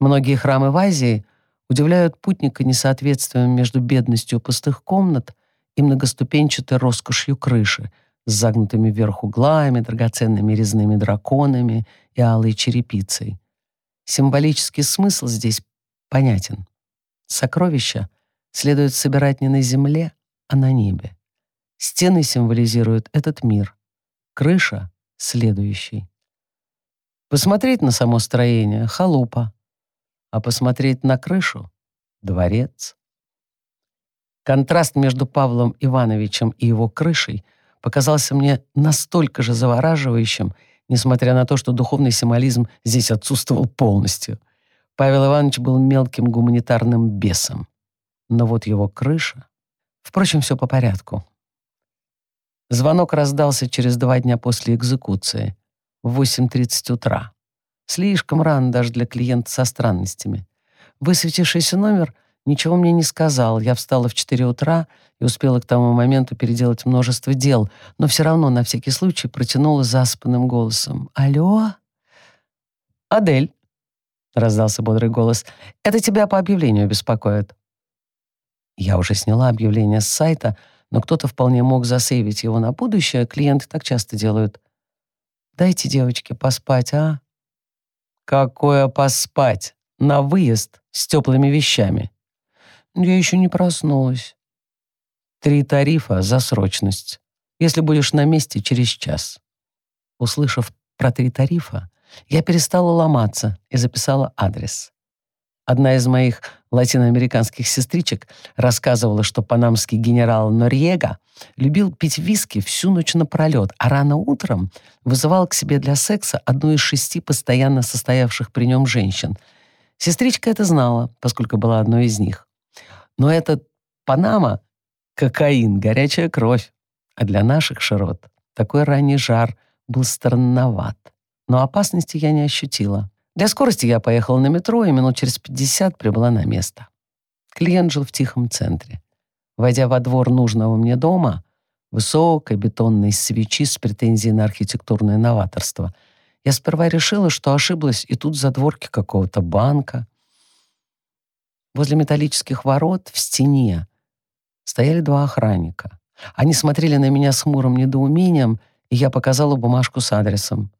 Многие храмы в Азии удивляют путника несоответствием между бедностью пустых комнат и многоступенчатой роскошью крыши с загнутыми вверх углами, драгоценными резными драконами и алой черепицей. Символический смысл здесь понятен. Сокровища следует собирать не на земле, а на небе. Стены символизируют этот мир, крыша — следующий. Посмотреть на само строение — халупа, а посмотреть на крышу — дворец. Контраст между Павлом Ивановичем и его крышей показался мне настолько же завораживающим, несмотря на то, что духовный символизм здесь отсутствовал полностью. Павел Иванович был мелким гуманитарным бесом. Но вот его крыша... Впрочем, все по порядку. Звонок раздался через два дня после экзекуции, в 8.30 утра. Слишком рано даже для клиента со странностями. Высветившийся номер ничего мне не сказал. Я встала в 4 утра и успела к тому моменту переделать множество дел, но все равно на всякий случай протянула заспанным голосом. «Алло?» «Адель», — раздался бодрый голос, — «это тебя по объявлению беспокоит». Я уже сняла объявление с сайта, но кто-то вполне мог засейвить его на будущее, клиенты так часто делают. «Дайте девочке поспать, а?» «Какое поспать? На выезд с теплыми вещами?» «Я еще не проснулась». «Три тарифа за срочность, если будешь на месте через час». Услышав про три тарифа, я перестала ломаться и записала адрес. Одна из моих латиноамериканских сестричек рассказывала, что панамский генерал Норьега любил пить виски всю ночь напролет, а рано утром вызывал к себе для секса одну из шести постоянно состоявших при нем женщин. Сестричка это знала, поскольку была одной из них. Но этот Панама — кокаин, горячая кровь. А для наших широт такой ранний жар был странноват. Но опасности я не ощутила. Для скорости я поехала на метро и минут через 50 прибыла на место. Клиент жил в тихом центре. Войдя во двор нужного мне дома, высокой бетонной свечи с претензией на архитектурное новаторство, я сперва решила, что ошиблась и тут задворки какого-то банка. Возле металлических ворот в стене стояли два охранника. Они смотрели на меня с хмурым недоумением, и я показала бумажку с адресом.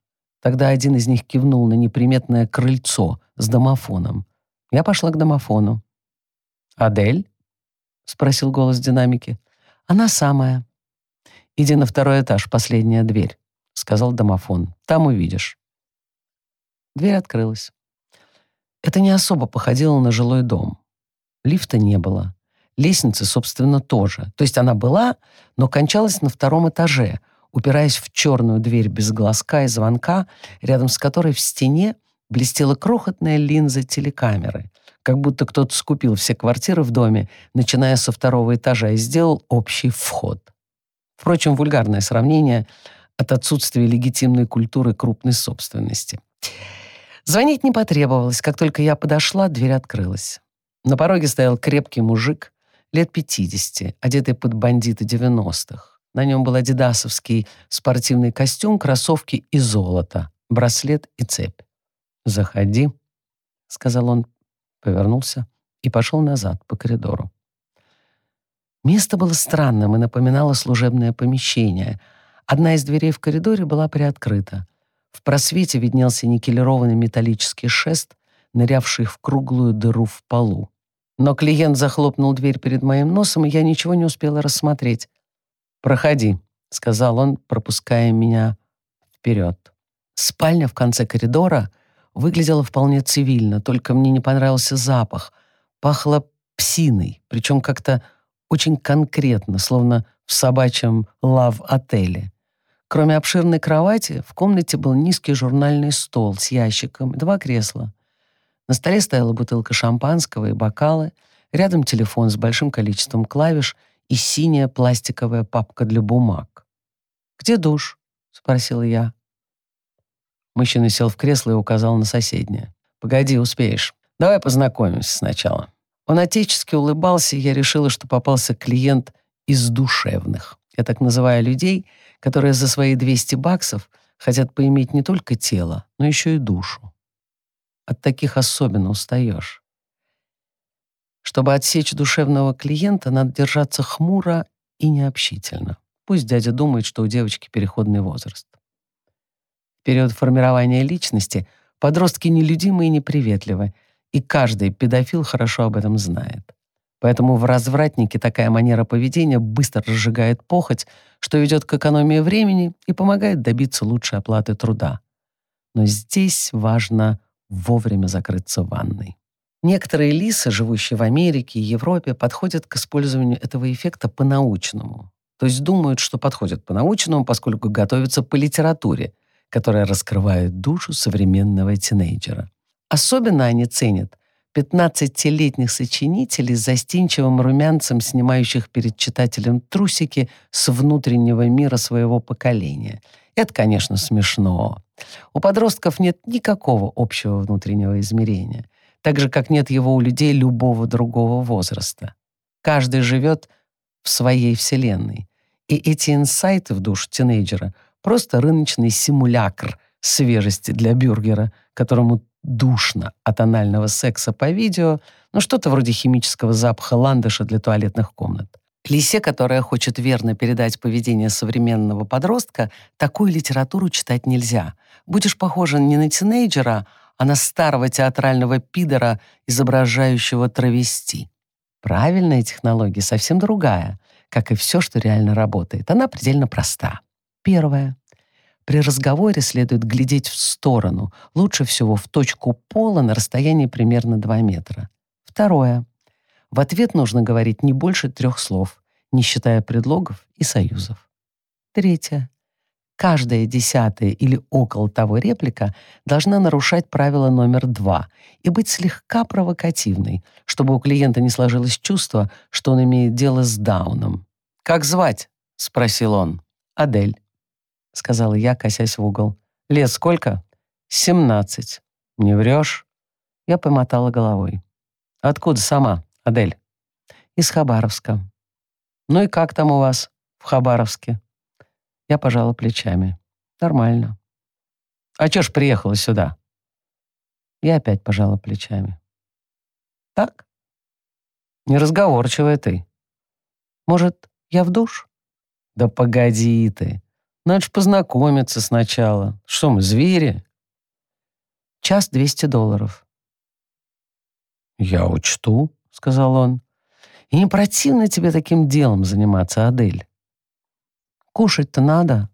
Тогда один из них кивнул на неприметное крыльцо с домофоном. Я пошла к домофону. «Адель?» — спросил голос динамики. «Она самая». «Иди на второй этаж, последняя дверь», — сказал домофон. «Там увидишь». Дверь открылась. Это не особо походило на жилой дом. Лифта не было. Лестницы, собственно, тоже. То есть она была, но кончалась на втором этаже, упираясь в черную дверь без глазка и звонка, рядом с которой в стене блестела крохотная линза телекамеры, как будто кто-то скупил все квартиры в доме, начиная со второго этажа, и сделал общий вход. Впрочем, вульгарное сравнение от отсутствия легитимной культуры крупной собственности. Звонить не потребовалось. Как только я подошла, дверь открылась. На пороге стоял крепкий мужик, лет 50, одетый под бандита 90-х. На нем был адидасовский спортивный костюм, кроссовки и золото, браслет и цепь. «Заходи», — сказал он, повернулся и пошел назад по коридору. Место было странным и напоминало служебное помещение. Одна из дверей в коридоре была приоткрыта. В просвете виднелся никелированный металлический шест, нырявший в круглую дыру в полу. Но клиент захлопнул дверь перед моим носом, и я ничего не успела рассмотреть. «Проходи», — сказал он, пропуская меня вперед. Спальня в конце коридора выглядела вполне цивильно, только мне не понравился запах. Пахло псиной, причем как-то очень конкретно, словно в собачьем лав-отеле. Кроме обширной кровати, в комнате был низкий журнальный стол с ящиком, два кресла. На столе стояла бутылка шампанского и бокалы, рядом телефон с большим количеством клавиш — и синяя пластиковая папка для бумаг. «Где душ?» — спросила я. Мужчина сел в кресло и указал на соседнее. «Погоди, успеешь. Давай познакомимся сначала». Он отечески улыбался, и я решила, что попался клиент из душевных. Я так называю людей, которые за свои 200 баксов хотят поиметь не только тело, но еще и душу. От таких особенно устаешь. Чтобы отсечь душевного клиента, надо держаться хмуро и необщительно. Пусть дядя думает, что у девочки переходный возраст. В период формирования личности подростки нелюдимы и неприветливы, и каждый педофил хорошо об этом знает. Поэтому в развратнике такая манера поведения быстро разжигает похоть, что ведет к экономии времени и помогает добиться лучшей оплаты труда. Но здесь важно вовремя закрыться в ванной. Некоторые лисы, живущие в Америке и Европе, подходят к использованию этого эффекта по-научному. То есть думают, что подходят по-научному, поскольку готовятся по литературе, которая раскрывает душу современного тинейджера. Особенно они ценят 15-летних сочинителей с застенчивым румянцем, снимающих перед читателем трусики с внутреннего мира своего поколения. Это, конечно, смешно. У подростков нет никакого общего внутреннего измерения, так же, как нет его у людей любого другого возраста. Каждый живет в своей вселенной. И эти инсайты в душу тинейджера — просто рыночный симулякр свежести для бюргера, которому душно от анального секса по видео, ну что-то вроде химического запаха ландыша для туалетных комнат. Лисе, которая хочет верно передать поведение современного подростка, такую литературу читать нельзя. Будешь похожа не на тинейджера, а на старого театрального пидора, изображающего травести. Правильная технология совсем другая, как и все, что реально работает. Она предельно проста. Первое. При разговоре следует глядеть в сторону, лучше всего в точку пола на расстоянии примерно 2 метра. Второе. В ответ нужно говорить не больше трех слов, не считая предлогов и союзов. Третье. Каждая десятая или около того реплика должна нарушать правило номер два и быть слегка провокативной, чтобы у клиента не сложилось чувство, что он имеет дело с Дауном. «Как звать?» — спросил он. «Адель». — сказала я, косясь в угол. «Лет сколько?» «Семнадцать». «Не врешь?» Я помотала головой. «Откуда сама, Адель?» «Из Хабаровска». «Ну и как там у вас в Хабаровске?» Я пожала плечами. «Нормально». «А чё ж приехала сюда?» Я опять пожала плечами. «Так?» «Неразговорчивая ты. Может, я в душ?» «Да погоди ты. Надо же познакомиться сначала. Что мы, звери? Час двести долларов. «Я учту», — сказал он. «И не противно тебе таким делом заниматься, Адель? Кушать-то надо».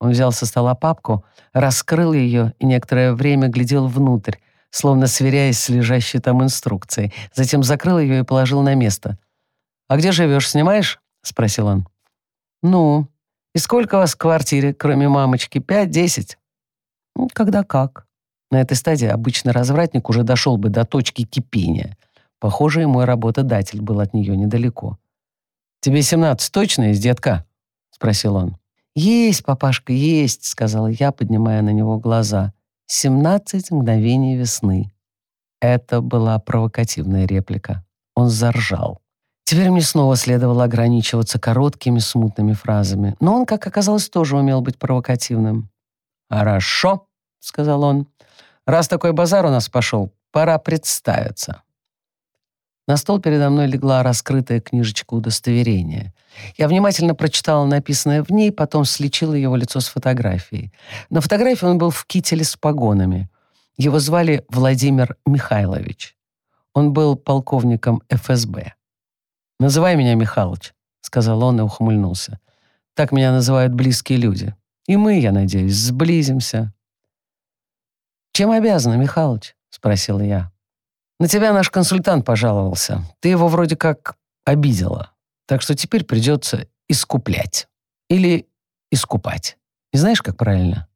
Он взял со стола папку, раскрыл ее и некоторое время глядел внутрь, словно сверяясь с лежащей там инструкцией. Затем закрыл ее и положил на место. «А где живешь, снимаешь?» — спросил он. «Ну, и сколько у вас в квартире, кроме мамочки? Пять-десять? Ну, когда как. На этой стадии обычный развратник уже дошел бы до точки кипения. Похоже, и мой работодатель был от нее недалеко. «Тебе семнадцать точно есть, детка?» — спросил он. «Есть, папашка, есть», — сказала я, поднимая на него глаза. «Семнадцать мгновений весны». Это была провокативная реплика. Он заржал. Теперь мне снова следовало ограничиваться короткими смутными фразами. Но он, как оказалось, тоже умел быть провокативным. «Хорошо», — сказал он. «Раз такой базар у нас пошел, пора представиться». На стол передо мной легла раскрытая книжечка удостоверения. Я внимательно прочитала написанное в ней, потом слечила его лицо с фотографией. На фотографии он был в кителе с погонами. Его звали Владимир Михайлович. Он был полковником ФСБ. «Называй меня Михалыч», — сказал он и ухмыльнулся. «Так меня называют близкие люди. И мы, я надеюсь, сблизимся». «Чем обязана, Михалыч?» — спросил я. «На тебя наш консультант пожаловался. Ты его вроде как обидела. Так что теперь придется искуплять. Или искупать. Не знаешь, как правильно?»